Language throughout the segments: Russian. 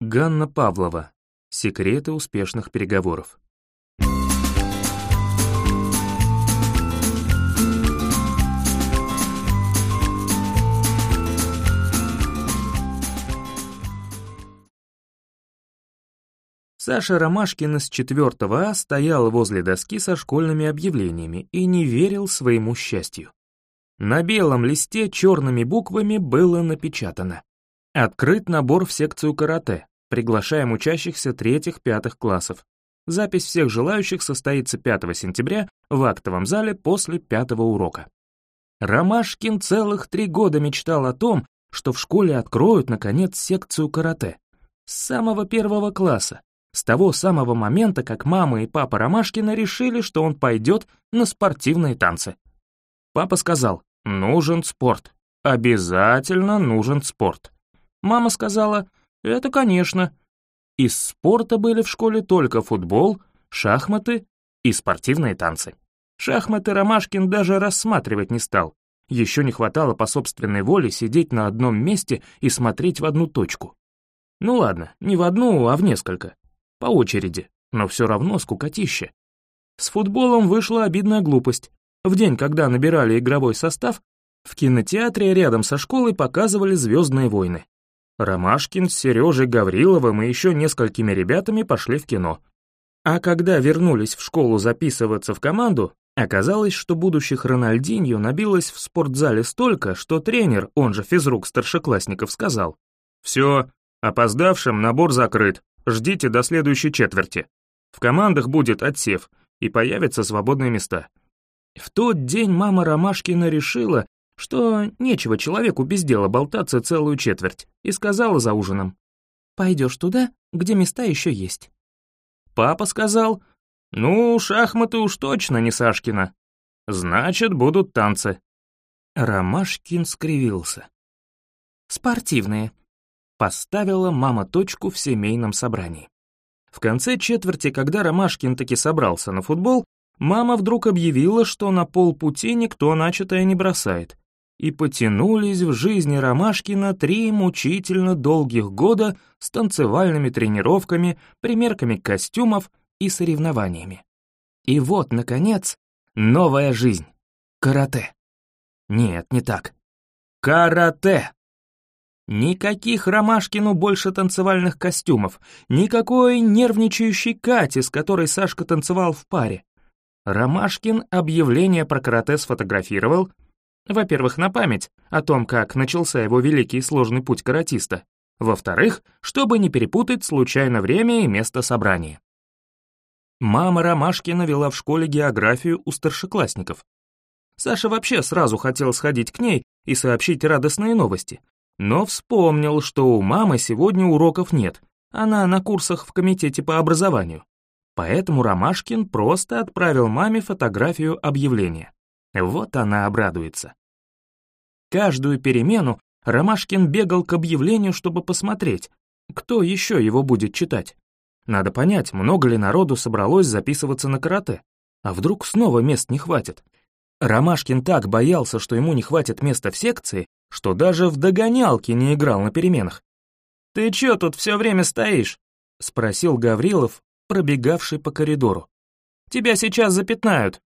Ганна Павлова. Секреты успешных переговоров. Саша Ромашкин из 4 А стоял возле доски со школьными объявлениями и не верил своему счастью. На белом листе черными буквами было напечатано Открыт набор в секцию карате. Приглашаем учащихся третьих-пятых классов. Запись всех желающих состоится 5 сентября в актовом зале после пятого урока. Ромашкин целых три года мечтал о том, что в школе откроют, наконец, секцию карате. С самого первого класса, с того самого момента, как мама и папа Ромашкина решили, что он пойдет на спортивные танцы. Папа сказал, нужен спорт, обязательно нужен спорт. Мама сказала, это конечно. Из спорта были в школе только футбол, шахматы и спортивные танцы. Шахматы Ромашкин даже рассматривать не стал. Еще не хватало по собственной воле сидеть на одном месте и смотреть в одну точку. Ну ладно, не в одну, а в несколько. По очереди, но все равно скукотище. С футболом вышла обидная глупость. В день, когда набирали игровой состав, в кинотеатре рядом со школой показывали «Звездные войны». Ромашкин с Сережей Гавриловым и еще несколькими ребятами пошли в кино. А когда вернулись в школу записываться в команду, оказалось, что будущих Рональдиньо набилось в спортзале столько, что тренер, он же физрук старшеклассников, сказал «Все, опоздавшим набор закрыт, ждите до следующей четверти. В командах будет отсев, и появятся свободные места». В тот день мама Ромашкина решила, что нечего человеку без дела болтаться целую четверть, и сказала за ужином. «Пойдешь туда, где места еще есть». Папа сказал, «Ну, шахматы уж точно не Сашкина. Значит, будут танцы». Ромашкин скривился. «Спортивные», — поставила мама точку в семейном собрании. В конце четверти, когда Ромашкин таки собрался на футбол, мама вдруг объявила, что на полпути никто начатое не бросает, и потянулись в жизни Ромашкина три мучительно долгих года с танцевальными тренировками, примерками костюмов и соревнованиями. И вот, наконец, новая жизнь. Карате. Нет, не так. Карате. Никаких Ромашкину больше танцевальных костюмов, никакой нервничающей Кати, с которой Сашка танцевал в паре. Ромашкин объявление про карате сфотографировал — во-первых, на память о том, как начался его великий и сложный путь каратиста. Во-вторых, чтобы не перепутать случайно время и место собрания. Мама Ромашкина вела в школе географию у старшеклассников. Саша вообще сразу хотел сходить к ней и сообщить радостные новости, но вспомнил, что у мамы сегодня уроков нет, она на курсах в комитете по образованию. Поэтому Ромашкин просто отправил маме фотографию объявления. Вот она обрадуется. Каждую перемену Ромашкин бегал к объявлению, чтобы посмотреть, кто еще его будет читать. Надо понять, много ли народу собралось записываться на карате, а вдруг снова мест не хватит. Ромашкин так боялся, что ему не хватит места в секции, что даже в догонялки не играл на переменах. «Ты чё тут все время стоишь?» — спросил Гаврилов, пробегавший по коридору. «Тебя сейчас запятнают».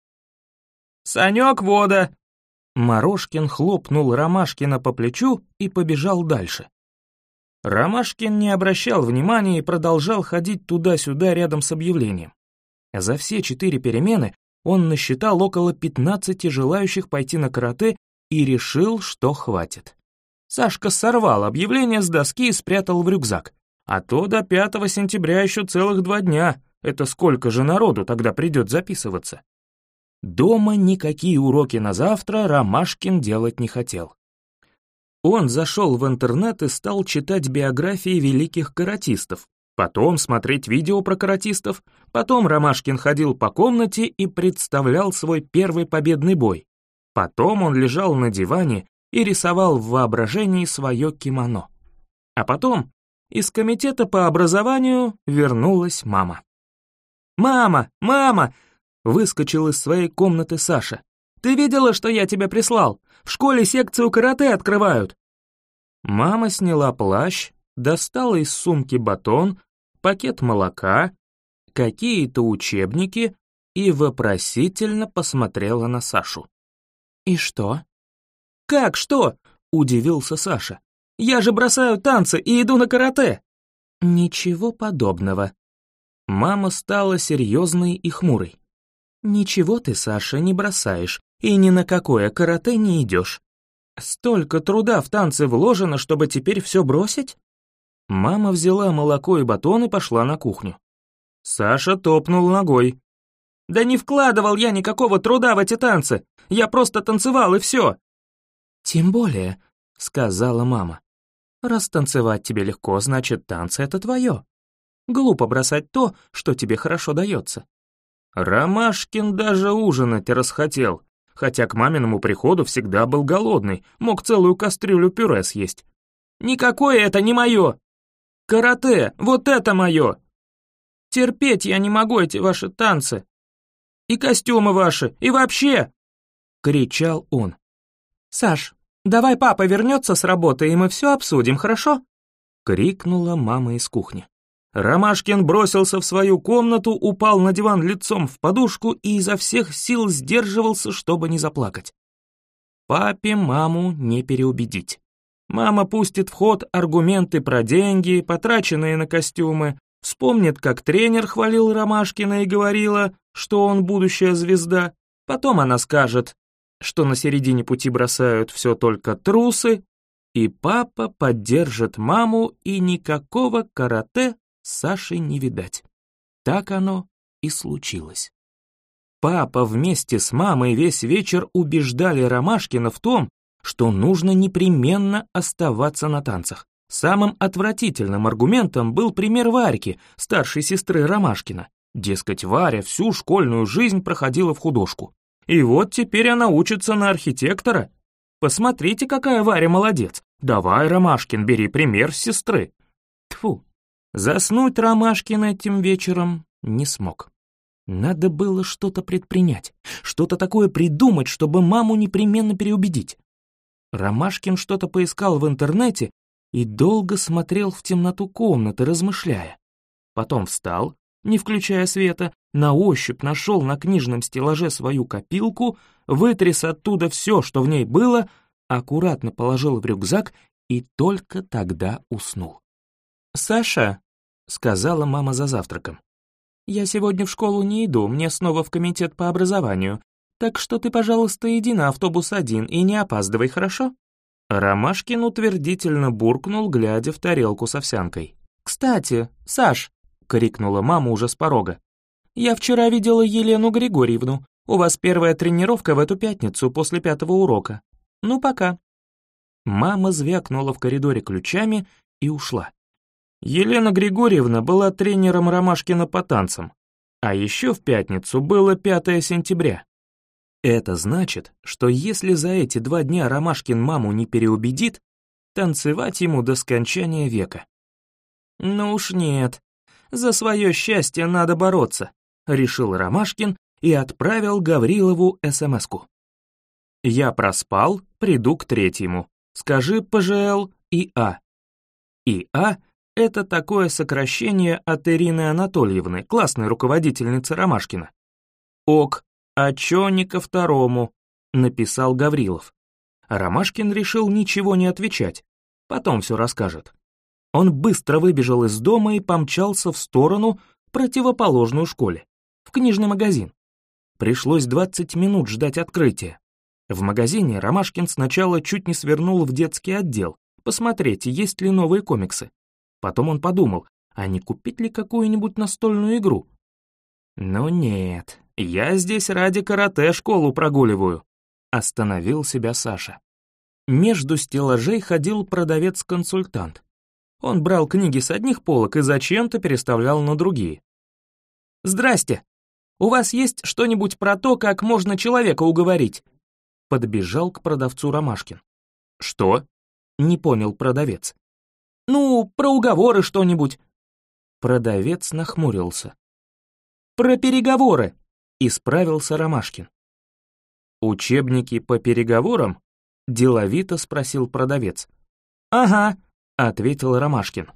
«Санек, вода!» Морошкин хлопнул Ромашкина по плечу и побежал дальше. Ромашкин не обращал внимания и продолжал ходить туда-сюда рядом с объявлением. За все четыре перемены он насчитал около 15 желающих пойти на карате и решил, что хватит. Сашка сорвал объявление с доски и спрятал в рюкзак. А то до 5 сентября еще целых два дня. Это сколько же народу тогда придет записываться? Дома никакие уроки на завтра Ромашкин делать не хотел. Он зашел в интернет и стал читать биографии великих каратистов, потом смотреть видео про каратистов, потом Ромашкин ходил по комнате и представлял свой первый победный бой. Потом он лежал на диване и рисовал в воображении свое кимоно. А потом из комитета по образованию вернулась мама. «Мама! Мама! Выскочил из своей комнаты Саша. «Ты видела, что я тебе прислал? В школе секцию карате открывают!» Мама сняла плащ, достала из сумки батон, пакет молока, какие-то учебники и вопросительно посмотрела на Сашу. «И что?» «Как что?» — удивился Саша. «Я же бросаю танцы и иду на карате!» «Ничего подобного». Мама стала серьезной и хмурой. «Ничего ты, Саша, не бросаешь, и ни на какое карате не идешь. Столько труда в танцы вложено, чтобы теперь все бросить?» Мама взяла молоко и батон и пошла на кухню. Саша топнул ногой. «Да не вкладывал я никакого труда в эти танцы, я просто танцевал и все!» «Тем более», — сказала мама. «Раз танцевать тебе легко, значит, танцы — это твое. Глупо бросать то, что тебе хорошо дается». Ромашкин даже ужинать расхотел, хотя к маминому приходу всегда был голодный, мог целую кастрюлю пюре съесть. «Никакое это не мое! Карате, вот это мое! Терпеть я не могу эти ваши танцы! И костюмы ваши, и вообще!» — кричал он. «Саш, давай папа вернется с работы, и мы все обсудим, хорошо?» — крикнула мама из кухни. Ромашкин бросился в свою комнату, упал на диван лицом в подушку и изо всех сил сдерживался, чтобы не заплакать. Папе маму не переубедить. Мама пустит в ход аргументы про деньги, потраченные на костюмы, вспомнит, как тренер хвалил Ромашкина и говорила, что он будущая звезда. Потом она скажет, что на середине пути бросают все только трусы, и папа поддержит маму, и никакого карате Саши не видать. Так оно и случилось. Папа вместе с мамой весь вечер убеждали Ромашкина в том, что нужно непременно оставаться на танцах. Самым отвратительным аргументом был пример Варьки, старшей сестры Ромашкина. Дескать, Варя всю школьную жизнь проходила в художку. И вот теперь она учится на архитектора. Посмотрите, какая Варя молодец. Давай, Ромашкин, бери пример с сестры. Тфу. Заснуть Ромашкин этим вечером не смог. Надо было что-то предпринять, что-то такое придумать, чтобы маму непременно переубедить. Ромашкин что-то поискал в интернете и долго смотрел в темноту комнаты, размышляя. Потом встал, не включая света, на ощупь нашел на книжном стеллаже свою копилку, вытряс оттуда все, что в ней было, аккуратно положил в рюкзак и только тогда уснул. «Саша», — сказала мама за завтраком, — «я сегодня в школу не иду, мне снова в комитет по образованию. Так что ты, пожалуйста, иди на автобус один и не опаздывай, хорошо?» Ромашкин утвердительно буркнул, глядя в тарелку с овсянкой. «Кстати, Саш!» — крикнула мама уже с порога. «Я вчера видела Елену Григорьевну. У вас первая тренировка в эту пятницу после пятого урока. Ну, пока». Мама звякнула в коридоре ключами и ушла. Елена Григорьевна была тренером Ромашкина по танцам. А еще в пятницу было 5 сентября. Это значит, что если за эти два дня Ромашкин маму не переубедит, танцевать ему до скончания века. Ну уж нет, за свое счастье надо бороться, решил Ромашкин и отправил Гаврилову СМСку. Я проспал, приду к третьему. Скажи ПЖЛ ИА. ИА — это такое сокращение от Ирины Анатольевны, классной руководительницы Ромашкина. ОК «А чё не ко второму?» — написал Гаврилов. Ромашкин решил ничего не отвечать, потом все расскажет. Он быстро выбежал из дома и помчался в сторону, противоположную школе, в книжный магазин. Пришлось 20 минут ждать открытия. В магазине Ромашкин сначала чуть не свернул в детский отдел, посмотреть, есть ли новые комиксы. Потом он подумал, а не купить ли какую-нибудь настольную игру? Но нет, «Я здесь ради карате школу прогуливаю», — остановил себя Саша. Между стеллажей ходил продавец-консультант. Он брал книги с одних полок и зачем-то переставлял на другие. «Здрасте! У вас есть что-нибудь про то, как можно человека уговорить?» Подбежал к продавцу Ромашкин. «Что?» — не понял продавец. «Ну, про уговоры что-нибудь». Продавец нахмурился. «Про переговоры», Исправился Ромашкин. «Учебники по переговорам?» — деловито спросил продавец. «Ага», — ответил Ромашкин.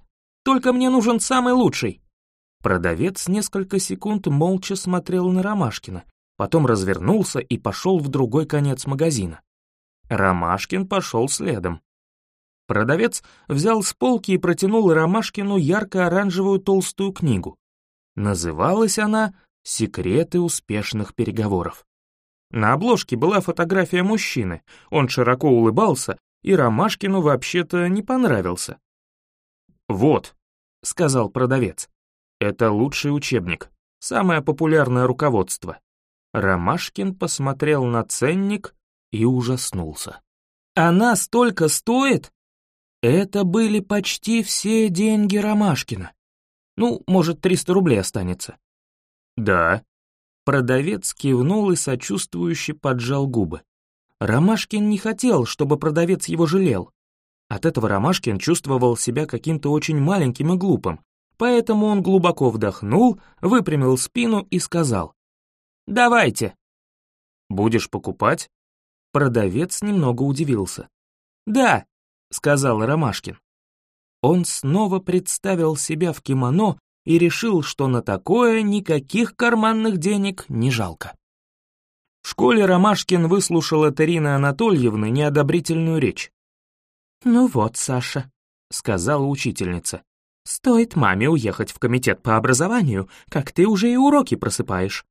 Только мне нужен самый лучший». Продавец несколько секунд молча смотрел на Ромашкина, потом развернулся и пошел в другой конец магазина. Ромашкин пошел следом. Продавец взял с полки и протянул Ромашкину ярко-оранжевую толстую книгу. Называлась она «Секреты успешных переговоров». На обложке была фотография мужчины, он широко улыбался, и Ромашкину вообще-то не понравился. «Вот», — сказал продавец, — «это лучший учебник, самое популярное руководство». Ромашкин посмотрел на ценник и ужаснулся. «Она столько стоит?» Это были почти все деньги Ромашкина. Ну, может, 300 рублей останется. Да. Продавец кивнул и сочувствующе поджал губы. Ромашкин не хотел, чтобы продавец его жалел. От этого Ромашкин чувствовал себя каким-то очень маленьким и глупым, поэтому он глубоко вдохнул, выпрямил спину и сказал. «Давайте». «Будешь покупать?» Продавец немного удивился. «Да», — сказал Ромашкин. Он снова представил себя в кимоно и решил, что на такое никаких карманных денег не жалко. В школе Ромашкин выслушал от Ирины Анатольевны неодобрительную речь. «Ну вот, Саша», — сказала учительница, — «стоит маме уехать в комитет по образованию, как ты уже и уроки просыпаешь».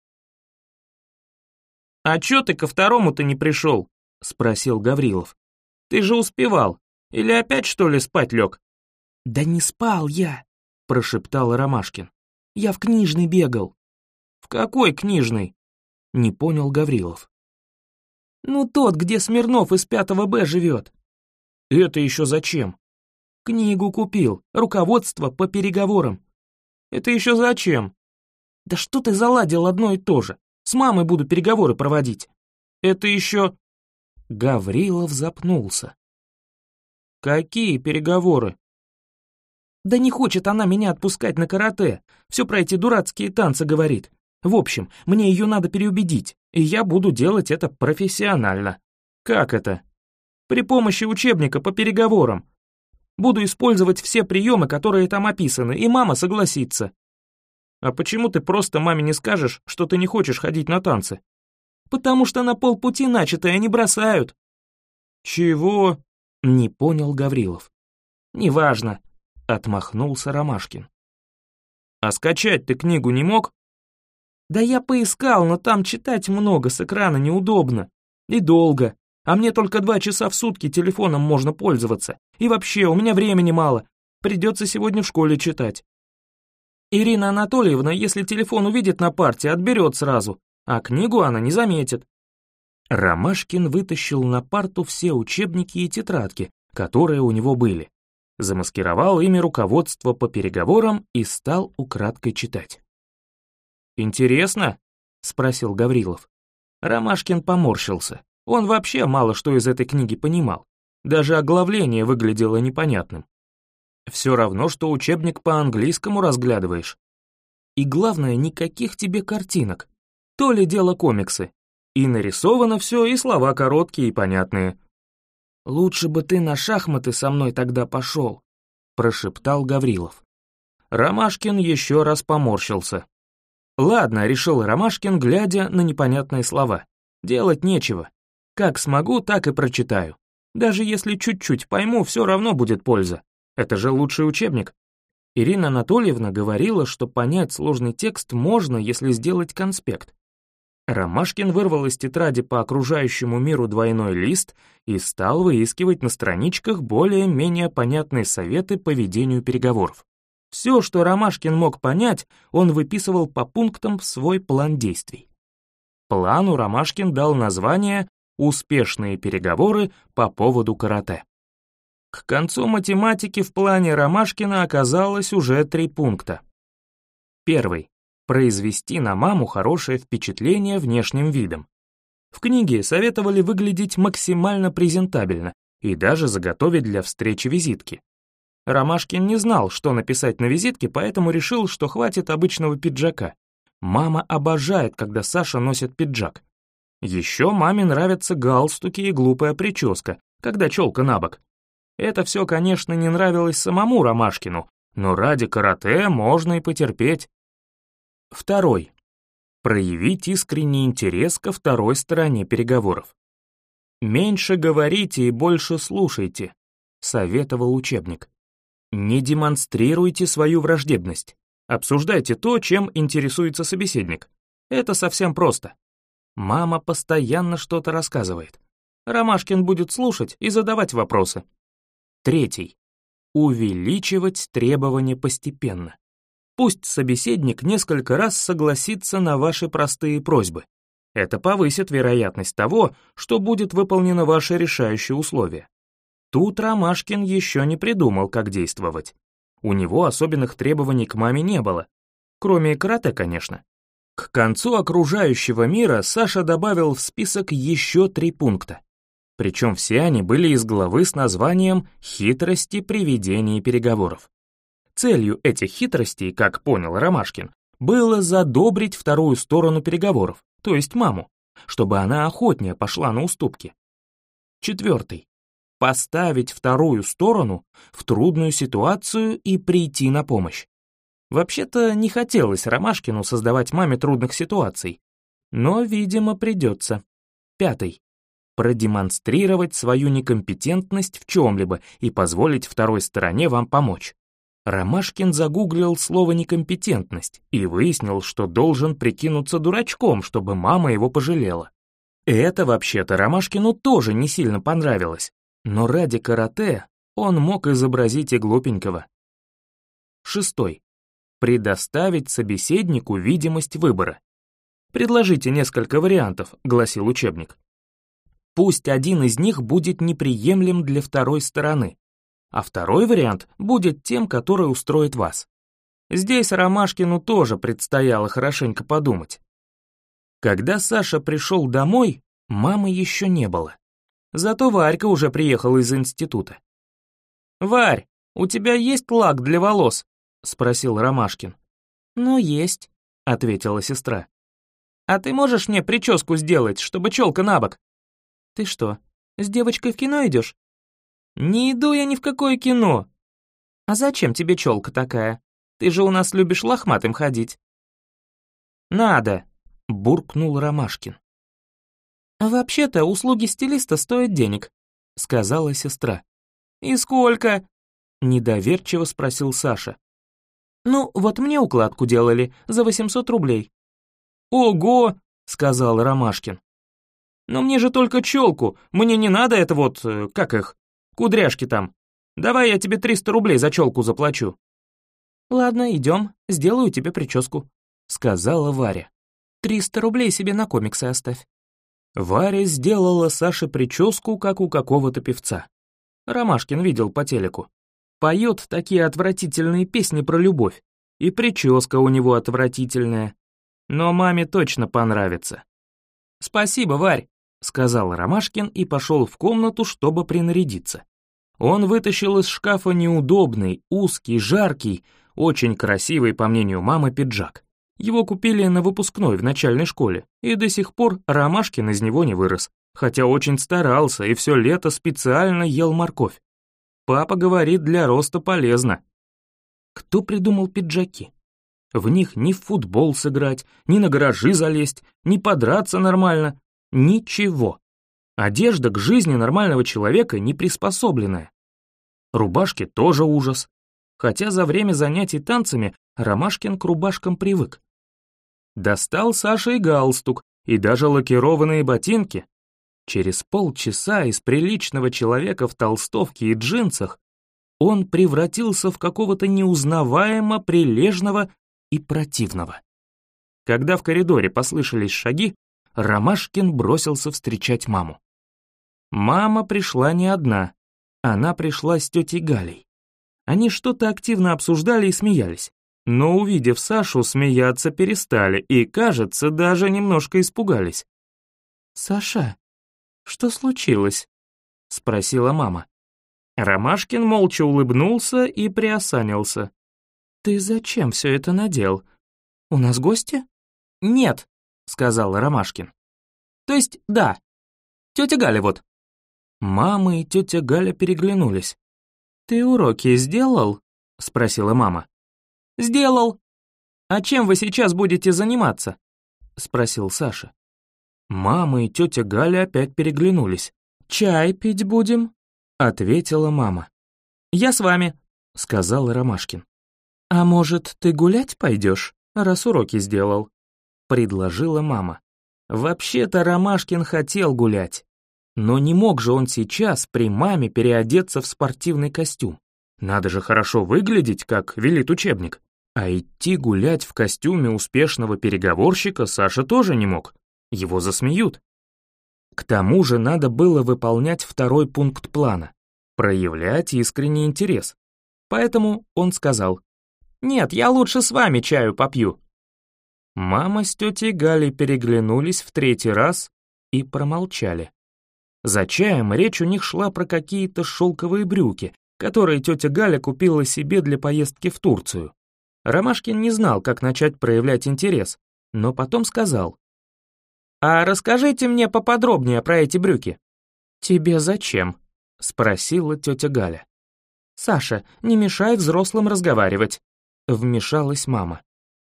«А чё ты ко второму-то не пришел?» — спросил Гаврилов. «Ты же успевал. Или опять, что ли, спать лег?» «Да не спал я», — прошептал Ромашкин. «Я в книжный бегал». «В какой книжный?» — не понял Гаврилов. «Ну тот, где Смирнов из пятого Б живет». «Это еще зачем?» «Книгу купил, руководство по переговорам». «Это еще зачем?» «Да что ты заладил одно и то же? С мамой буду переговоры проводить». «Это еще...» Гаврилов запнулся. «Какие переговоры?» Да не хочет она меня отпускать на карате, все про эти дурацкие танцы говорит. В общем, мне ее надо переубедить, и я буду делать это профессионально. Как это? При помощи учебника по переговорам. Буду использовать все приемы, которые там описаны, и мама согласится. А почему ты просто маме не скажешь, что ты не хочешь ходить на танцы? Потому что на полпути начатое не бросают. Чего? Не понял Гаврилов. Неважно, Отмахнулся Ромашкин. «А скачать ты книгу не мог?» «Да я поискал, но там читать много, с экрана неудобно. И долго. А мне только два часа в сутки телефоном можно пользоваться. И вообще, у меня времени мало. Придется сегодня в школе читать». Ирина Анатольевна, если телефон увидит на парте, отберет сразу, а книгу она не заметит. Ромашкин вытащил на парту все учебники и тетрадки, которые у него были замаскировал ими руководство по переговорам и стал украдкой читать. «Интересно?» — спросил Гаврилов. Ромашкин поморщился. Он вообще мало что из этой книги понимал. Даже оглавление выглядело непонятным. Все равно, что учебник по английскому разглядываешь. И главное, никаких тебе картинок. То ли дело комиксы. И нарисовано все, и слова короткие и понятные. «Лучше бы ты на шахматы со мной тогда пошел», — прошептал Гаврилов. Ромашкин еще раз поморщился. «Ладно», — решил Ромашкин, глядя на непонятные слова. «Делать нечего. Как смогу, так и прочитаю. Даже если чуть-чуть пойму, все равно будет польза. Это же лучший учебник». Ирина Анатольевна говорила, что понять сложный текст можно, если сделать конспект. Ромашкин вырвал из тетради по окружающему миру двойной лист и стал выискивать на страничках более-менее понятные советы по ведению переговоров. Все, что Ромашкин мог понять, он выписывал по пунктам в свой план действий. Плану Ромашкин дал название «Успешные переговоры по поводу карате». К концу математики в плане Ромашкина оказалось уже три пункта. Первый произвести на маму хорошее впечатление внешним видом. В книге советовали выглядеть максимально презентабельно и даже заготовить для встречи визитки. Ромашкин не знал, что написать на визитке, поэтому решил, что хватит обычного пиджака. Мама обожает, когда Саша носит пиджак. Еще маме нравятся галстуки и глупая прическа, когда челка на бок. Это все, конечно, не нравилось самому Ромашкину, но ради карате можно и потерпеть. Второй. Проявить искренний интерес ко второй стороне переговоров. «Меньше говорите и больше слушайте», — советовал учебник. Не демонстрируйте свою враждебность. Обсуждайте то, чем интересуется собеседник. Это совсем просто. Мама постоянно что-то рассказывает. Ромашкин будет слушать и задавать вопросы. Третий. Увеличивать требования постепенно. Пусть собеседник несколько раз согласится на ваши простые просьбы. Это повысит вероятность того, что будет выполнено ваше решающее условие. Тут Ромашкин еще не придумал, как действовать. У него особенных требований к маме не было. Кроме карате, конечно. К концу окружающего мира Саша добавил в список еще три пункта. Причем все они были из главы с названием «Хитрости при ведении переговоров». Целью этих хитростей, как понял Ромашкин, было задобрить вторую сторону переговоров, то есть маму, чтобы она охотнее пошла на уступки. Четвертый поставить вторую сторону в трудную ситуацию и прийти на помощь. Вообще-то не хотелось Ромашкину создавать маме трудных ситуаций, но, видимо, придется. Пятый. Продемонстрировать свою некомпетентность в чем-либо и позволить второй стороне вам помочь. Ромашкин загуглил слово «некомпетентность» и выяснил, что должен прикинуться дурачком, чтобы мама его пожалела. Это вообще-то Ромашкину тоже не сильно понравилось, но ради карате он мог изобразить и глупенького. Шестой. Предоставить собеседнику видимость выбора. «Предложите несколько вариантов», — гласил учебник. Пусть один из них будет неприемлем для второй стороны, а второй вариант будет тем, который устроит вас. Здесь Ромашкину тоже предстояло хорошенько подумать. Когда Саша пришел домой, мамы еще не было. Зато Варька уже приехала из института. «Варь, у тебя есть лак для волос?» — спросил Ромашкин. «Ну, есть», — ответила сестра. «А ты можешь мне прическу сделать, чтобы челка на бок?» «Ты что, с девочкой в кино идешь?» «Не иду я ни в какое кино». «А зачем тебе челка такая? Ты же у нас любишь лохматым ходить». «Надо», — буркнул Ромашкин. «Вообще-то услуги стилиста стоят денег», — сказала сестра. «И сколько?» — недоверчиво спросил Саша. «Ну, вот мне укладку делали за 800 рублей». «Ого!» — сказал Ромашкин. «Но мне же только челку, мне не надо это вот, э, как их, кудряшки там. Давай я тебе 300 рублей за челку заплачу». «Ладно, идем, сделаю тебе прическу», — сказала Варя. «300 рублей себе на комиксы оставь». Варя сделала Саше прическу, как у какого-то певца. Ромашкин видел по телеку. Поет такие отвратительные песни про любовь. И прическа у него отвратительная. Но маме точно понравится. «Спасибо, Варь», — сказал Ромашкин и пошел в комнату, чтобы принарядиться. Он вытащил из шкафа неудобный, узкий, жаркий, очень красивый, по мнению мамы, пиджак. Его купили на выпускной в начальной школе, и до сих пор Ромашкин из него не вырос, хотя очень старался и все лето специально ел морковь. Папа говорит, для роста полезно. Кто придумал пиджаки? В них ни в футбол сыграть, ни на гаражи залезть, ни подраться нормально. Ничего. Одежда к жизни нормального человека не приспособленная. Рубашки тоже ужас. Хотя за время занятий танцами Ромашкин к рубашкам привык. Достал Саша и галстук, и даже лакированные ботинки. Через полчаса из приличного человека в толстовке и джинсах он превратился в какого-то неузнаваемо прилежного и противного. Когда в коридоре послышались шаги, Ромашкин бросился встречать маму. Мама пришла не одна, она пришла с тетей Галей. Они что-то активно обсуждали и смеялись но, увидев Сашу, смеяться перестали и, кажется, даже немножко испугались. «Саша, что случилось?» — спросила мама. Ромашкин молча улыбнулся и приосанился. «Ты зачем все это надел? У нас гости?» «Нет», — сказал Ромашкин. «То есть, да. Тетя Галя вот». Мама и тетя Галя переглянулись. «Ты уроки сделал?» — спросила мама. Сделал. А чем вы сейчас будете заниматься? спросил Саша. Мама и тетя Галя опять переглянулись. «Чай пить будем?» — ответила мама. «Я с вами», — сказал Ромашкин. «А может, ты гулять пойдешь, раз уроки сделал?» — предложила мама. Вообще-то Ромашкин хотел гулять, но не мог же он сейчас при маме переодеться в спортивный костюм. Надо же хорошо выглядеть, как велит учебник. А идти гулять в костюме успешного переговорщика Саша тоже не мог. Его засмеют. К тому же надо было выполнять второй пункт плана — проявлять искренний интерес. Поэтому он сказал, «Нет, я лучше с вами чаю попью». Мама с тетей Галей переглянулись в третий раз и промолчали. За чаем речь у них шла про какие-то шелковые брюки, которые тетя Галя купила себе для поездки в Турцию. Ромашкин не знал, как начать проявлять интерес, но потом сказал, «А расскажите мне поподробнее про эти брюки». «Тебе зачем?» — спросила тетя Галя. «Саша, не мешай взрослым разговаривать», — вмешалась мама.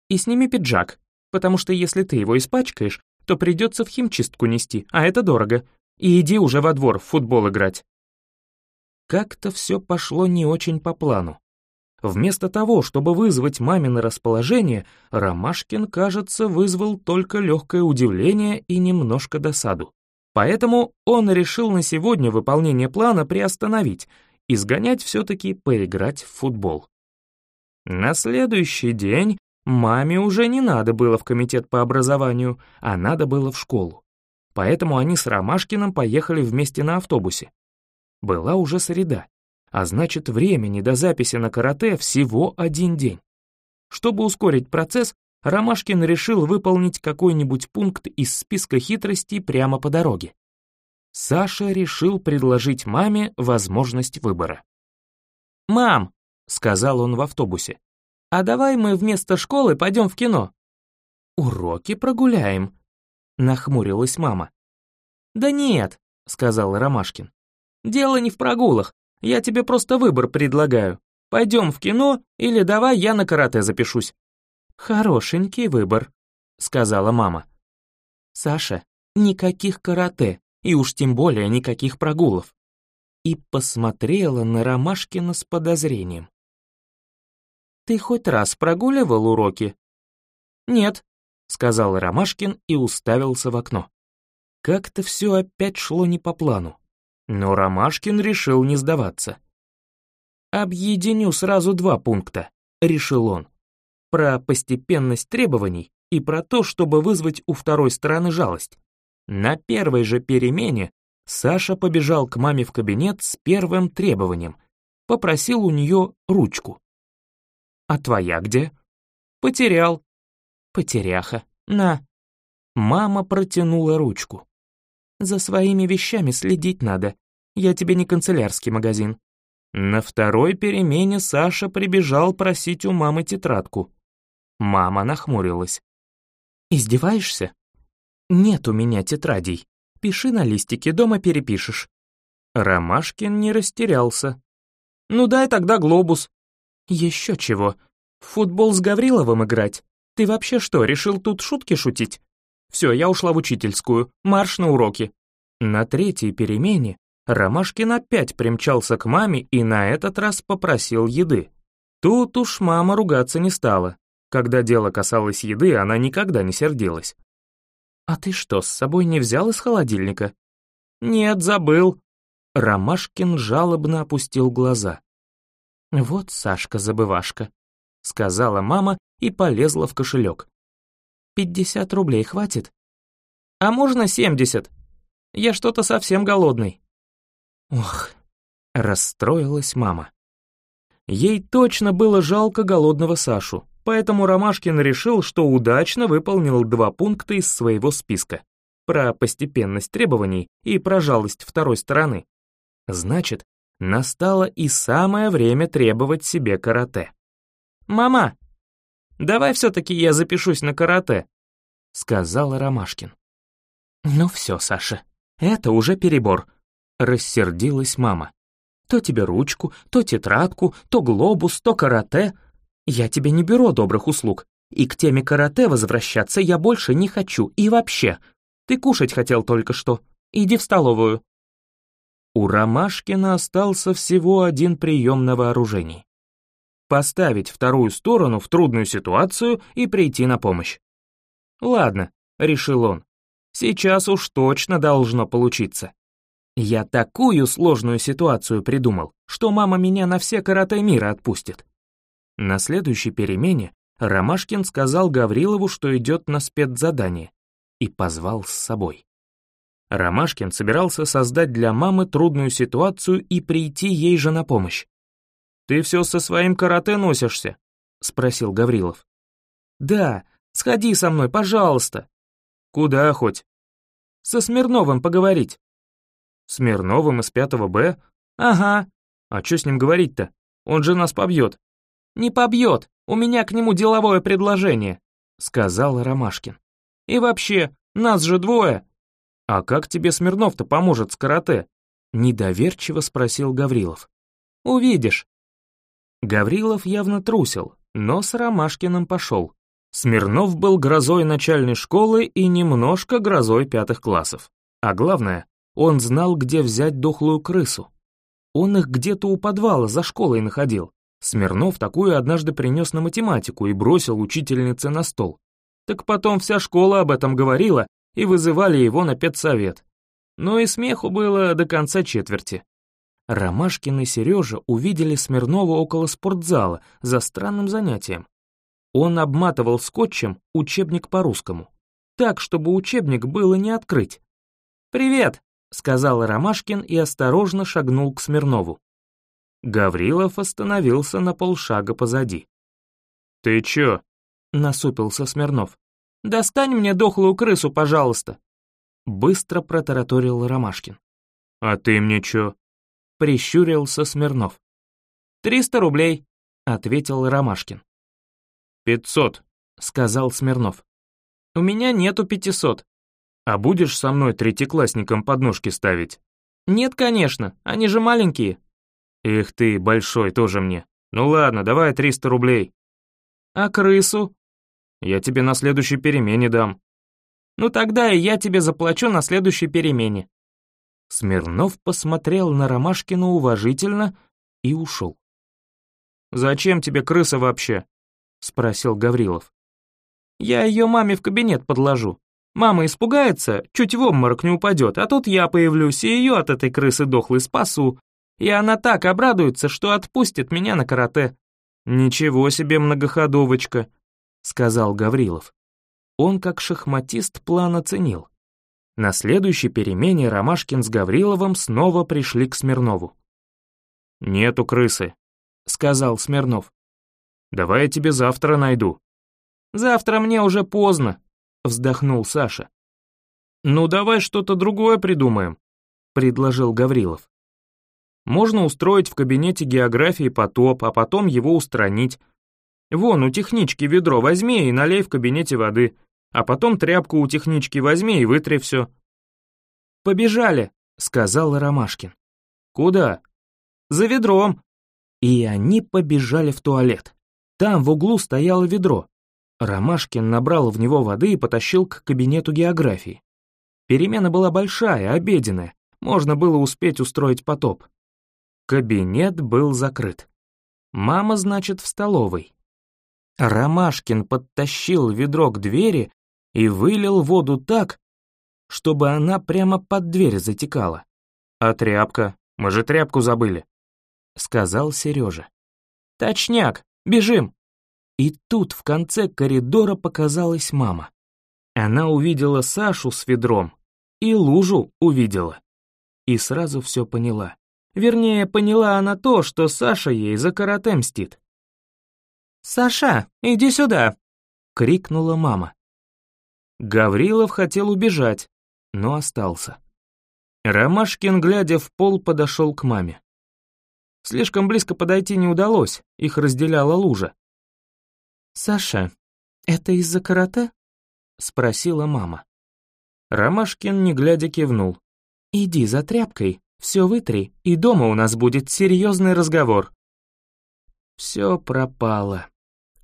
«И сними пиджак, потому что если ты его испачкаешь, то придется в химчистку нести, а это дорого. И иди уже во двор в футбол играть». Как-то все пошло не очень по плану. Вместо того, чтобы вызвать мамино расположение, Ромашкин, кажется, вызвал только легкое удивление и немножко досаду. Поэтому он решил на сегодня выполнение плана приостановить и сгонять все-таки поиграть в футбол. На следующий день маме уже не надо было в комитет по образованию, а надо было в школу. Поэтому они с Ромашкиным поехали вместе на автобусе. Была уже среда а значит времени до записи на карате всего один день. Чтобы ускорить процесс, Ромашкин решил выполнить какой-нибудь пункт из списка хитростей прямо по дороге. Саша решил предложить маме возможность выбора. «Мам», — сказал он в автобусе, «а давай мы вместо школы пойдем в кино». «Уроки прогуляем», — нахмурилась мама. «Да нет», — сказал Ромашкин. «Дело не в прогулах, я тебе просто выбор предлагаю. Пойдем в кино или давай я на карате запишусь». «Хорошенький выбор», — сказала мама. «Саша, никаких карате, и уж тем более никаких прогулов». И посмотрела на Ромашкина с подозрением. «Ты хоть раз прогуливал уроки?» «Нет», — сказал Ромашкин и уставился в окно. Как-то все опять шло не по плану. Но Ромашкин решил не сдаваться. «Объединю сразу два пункта», — решил он. Про постепенность требований и про то, чтобы вызвать у второй стороны жалость. На первой же перемене Саша побежал к маме в кабинет с первым требованием. Попросил у нее ручку. «А твоя где?» «Потерял». «Потеряха. На». Мама протянула ручку. За своими вещами следить надо. Я тебе не канцелярский магазин». На второй перемене Саша прибежал просить у мамы тетрадку. Мама нахмурилась. «Издеваешься?» «Нет у меня тетрадей. Пиши на листике, дома перепишешь». Ромашкин не растерялся. «Ну дай тогда глобус». «Еще чего. Футбол с Гавриловым играть? Ты вообще что, решил тут шутки шутить?» Все, я ушла в учительскую, марш на уроки. На третьей перемене Ромашкин опять примчался к маме и на этот раз попросил еды. Тут уж мама ругаться не стала. Когда дело касалось еды, она никогда не сердилась. «А ты что, с собой не взял из холодильника?» «Нет, забыл». Ромашкин жалобно опустил глаза. «Вот Сашка-забывашка», — сказала мама и полезла в кошелек. Пятьдесят рублей хватит? А можно семьдесят? Я что-то совсем голодный. Ох, расстроилась мама. Ей точно было жалко голодного Сашу, поэтому Ромашкин решил, что удачно выполнил два пункта из своего списка. Про постепенность требований и про жалость второй стороны. Значит, настало и самое время требовать себе карате. «Мама, Давай все-таки я запишусь на карате», — сказал Ромашкин. «Ну все, Саша, это уже перебор», — рассердилась мама. То тебе ручку, то тетрадку, то глобус, то карате. Я тебе не беру добрых услуг, и к теме карате возвращаться я больше не хочу, и вообще. Ты кушать хотел только что. Иди в столовую». У Ромашкина остался всего один прием на вооружении. Поставить вторую сторону в трудную ситуацию и прийти на помощь. «Ладно», — решил он, — «сейчас уж точно должно получиться. Я такую сложную ситуацию придумал, что мама меня на все карате мира отпустит». На следующей перемене Ромашкин сказал Гаврилову, что идет на спецзадание, и позвал с собой. Ромашкин собирался создать для мамы трудную ситуацию и прийти ей же на помощь. «Ты все со своим карате носишься?» — спросил Гаврилов. «Да, сходи со мной, пожалуйста». «Куда хоть?» «Со Смирновым поговорить». «Смирновым из пятого Б?» «Ага». «А что с ним говорить-то? Он же нас побьет». «Не побьет, у меня к нему деловое предложение», — сказал Ромашкин. «И вообще, нас же двое, «А как тебе Смирнов-то поможет с карате?» — недоверчиво спросил Гаврилов. «Увидишь». Гаврилов явно трусил, но с Ромашкиным пошел. Смирнов был грозой начальной школы и немножко грозой пятых классов. А главное, он знал, где взять дохлую крысу. Он их где-то у подвала за школой находил. Смирнов такую однажды принес на математику и бросил учительнице на стол. Так потом вся школа об этом говорила, и вызывали его на педсовет. Но и смеху было до конца четверти. Ромашкин и Сережа увидели Смирнова около спортзала за странным занятием. Он обматывал скотчем учебник по-русскому, так, чтобы учебник было не открыть. «Привет!» — сказал Ромашкин и осторожно шагнул к Смирнову. Гаврилов остановился на полшага позади. «Ты чё?» — насупился Смирнов. «Достань мне дохлую крысу, пожалуйста!» Быстро протараторил Ромашкин. «А ты мне чё?» Прищурился Смирнов. «Триста рублей», — ответил Ромашкин. «Пятьсот», — сказал Смирнов. «У меня нету пятисот». «А будешь со мной третьеклассникам подножки ставить?» «Нет, конечно, они же маленькие». «Эх ты, большой, тоже мне. Ну ладно, давай триста рублей». «А крысу?» Я тебе на следующей перемене дам». «Ну тогда и я тебе заплачу на следующей перемене». Смирнов посмотрел на Ромашкина уважительно и ушел. «Зачем тебе крыса вообще?» — спросил Гаврилов. «Я ее маме в кабинет подложу. Мама испугается, чуть в обморок не упадет, а тут я появлюсь и ее от этой крысы дохлой спасу. И она так обрадуется, что отпустит меня на карате». «Ничего себе многоходовочка», сказал Гаврилов. Он как шахматист план оценил. На следующей перемене Ромашкин с Гавриловым снова пришли к Смирнову. «Нету крысы», — сказал Смирнов. «Давай я тебе завтра найду». «Завтра мне уже поздно», — вздохнул Саша. «Ну давай что-то другое придумаем», — предложил Гаврилов. «Можно устроить в кабинете географии потоп, а потом его устранить, Вон, у технички ведро возьми и налей в кабинете воды, а потом тряпку у технички возьми и вытри все». «Побежали», — сказал Ромашкин. «Куда?» «За ведром». И они побежали в туалет. Там в углу стояло ведро. Ромашкин набрал в него воды и потащил к кабинету географии. Перемена была большая, обеденная, можно было успеть устроить потоп. Кабинет был закрыт. Мама, значит, в столовой. Ромашкин подтащил ведро к двери и вылил воду так, чтобы она прямо под дверь затекала. «А тряпка? Мы же тряпку забыли», — сказал Сережа. «Точняк, бежим!» И тут в конце коридора показалась мама. Она увидела Сашу с ведром и лужу увидела. И сразу все поняла. Вернее, поняла она то, что Саша ей за карате мстит. «Саша, иди сюда!» — крикнула мама. Гаврилов хотел убежать, но остался. Ромашкин, глядя в пол, подошел к маме. Слишком близко подойти не удалось, их разделяла лужа. «Саша, это из-за карате?» — спросила мама. Ромашкин, не глядя, кивнул. «Иди за тряпкой, Все вытри, и дома у нас будет серьезный разговор». Все пропало,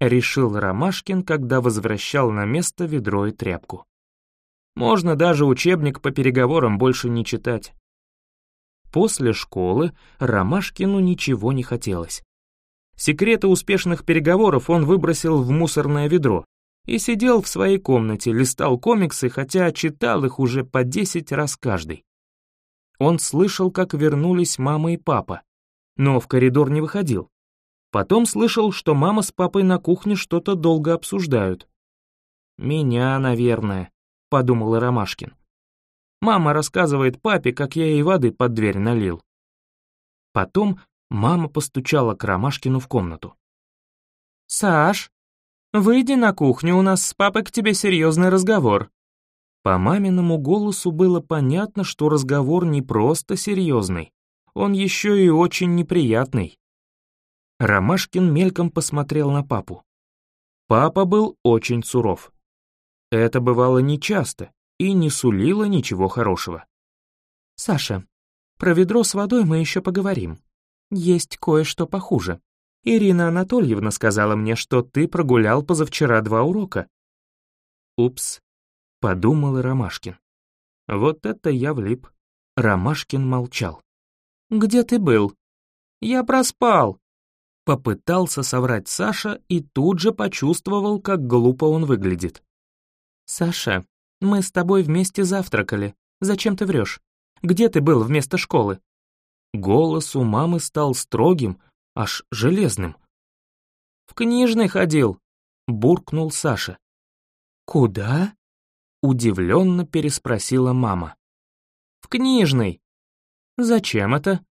решил Ромашкин, когда возвращал на место ведро и тряпку. Можно даже учебник по переговорам больше не читать. После школы Ромашкину ничего не хотелось. Секреты успешных переговоров он выбросил в мусорное ведро и сидел в своей комнате, листал комиксы, хотя читал их уже по десять раз каждый. Он слышал, как вернулись мама и папа, но в коридор не выходил. Потом слышал, что мама с папой на кухне что-то долго обсуждают. «Меня, наверное», — подумал Ромашкин. Мама рассказывает папе, как я ей воды под дверь налил. Потом мама постучала к Ромашкину в комнату. «Саш, выйди на кухню, у нас с папой к тебе серьезный разговор». По маминому голосу было понятно, что разговор не просто серьезный, он еще и очень неприятный. Ромашкин мельком посмотрел на папу. Папа был очень суров. Это бывало нечасто, и не сулила ничего хорошего. «Саша, про ведро с водой мы еще поговорим. Есть кое-что похуже. Ирина Анатольевна сказала мне, что ты прогулял позавчера два урока». «Упс», — подумал Ромашкин. «Вот это я влип». Ромашкин молчал. «Где ты был?» «Я проспал», — попытался соврать Саша и тут же почувствовал, как глупо он выглядит. «Саша, мы с тобой вместе завтракали. Зачем ты врешь? Где ты был вместо школы?» Голос у мамы стал строгим, аж железным. «В книжный ходил», — буркнул Саша. «Куда?» — удивленно переспросила мама. «В книжный». «Зачем это?»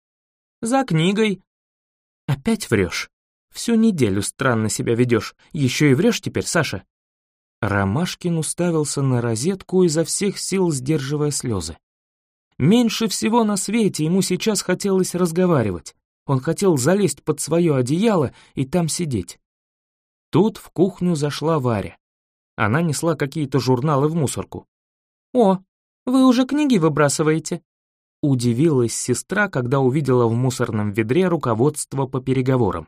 «За книгой». «Опять врешь. Всю неделю странно себя ведешь. Еще и врешь теперь, Саша?» Ромашкин уставился на розетку изо всех сил, сдерживая слезы. Меньше всего на свете ему сейчас хотелось разговаривать. Он хотел залезть под свое одеяло и там сидеть. Тут в кухню зашла Варя. Она несла какие-то журналы в мусорку. «О, вы уже книги выбрасываете?» Удивилась сестра, когда увидела в мусорном ведре руководство по переговорам.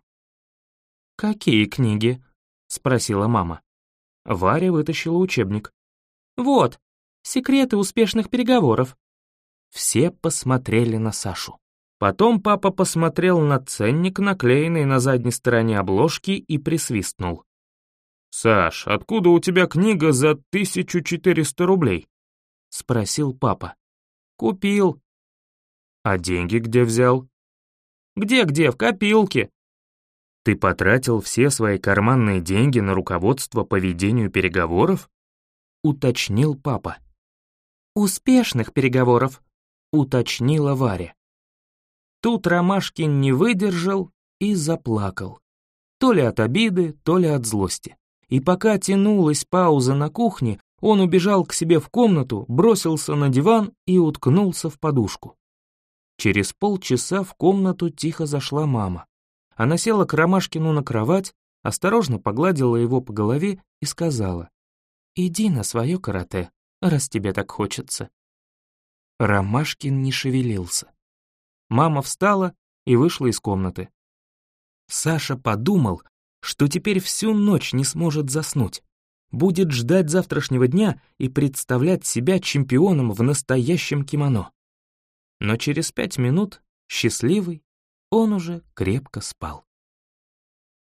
«Какие книги?» — спросила мама. Варя вытащила учебник. «Вот, секреты успешных переговоров». Все посмотрели на Сашу. Потом папа посмотрел на ценник, наклеенный на задней стороне обложки, и присвистнул. «Саш, откуда у тебя книга за 1400 рублей?» — спросил папа. «Купил». «А деньги где взял?» «Где-где, в копилке», ты потратил все свои карманные деньги на руководство по ведению переговоров? Уточнил папа. Успешных переговоров, уточнила Варя. Тут Ромашкин не выдержал и заплакал. То ли от обиды, то ли от злости. И пока тянулась пауза на кухне, он убежал к себе в комнату, бросился на диван и уткнулся в подушку. Через полчаса в комнату тихо зашла мама. Она села к Ромашкину на кровать, осторожно погладила его по голове и сказала, «Иди на свое карате, раз тебе так хочется». Ромашкин не шевелился. Мама встала и вышла из комнаты. Саша подумал, что теперь всю ночь не сможет заснуть, будет ждать завтрашнего дня и представлять себя чемпионом в настоящем кимоно. Но через пять минут, счастливый, он уже крепко спал.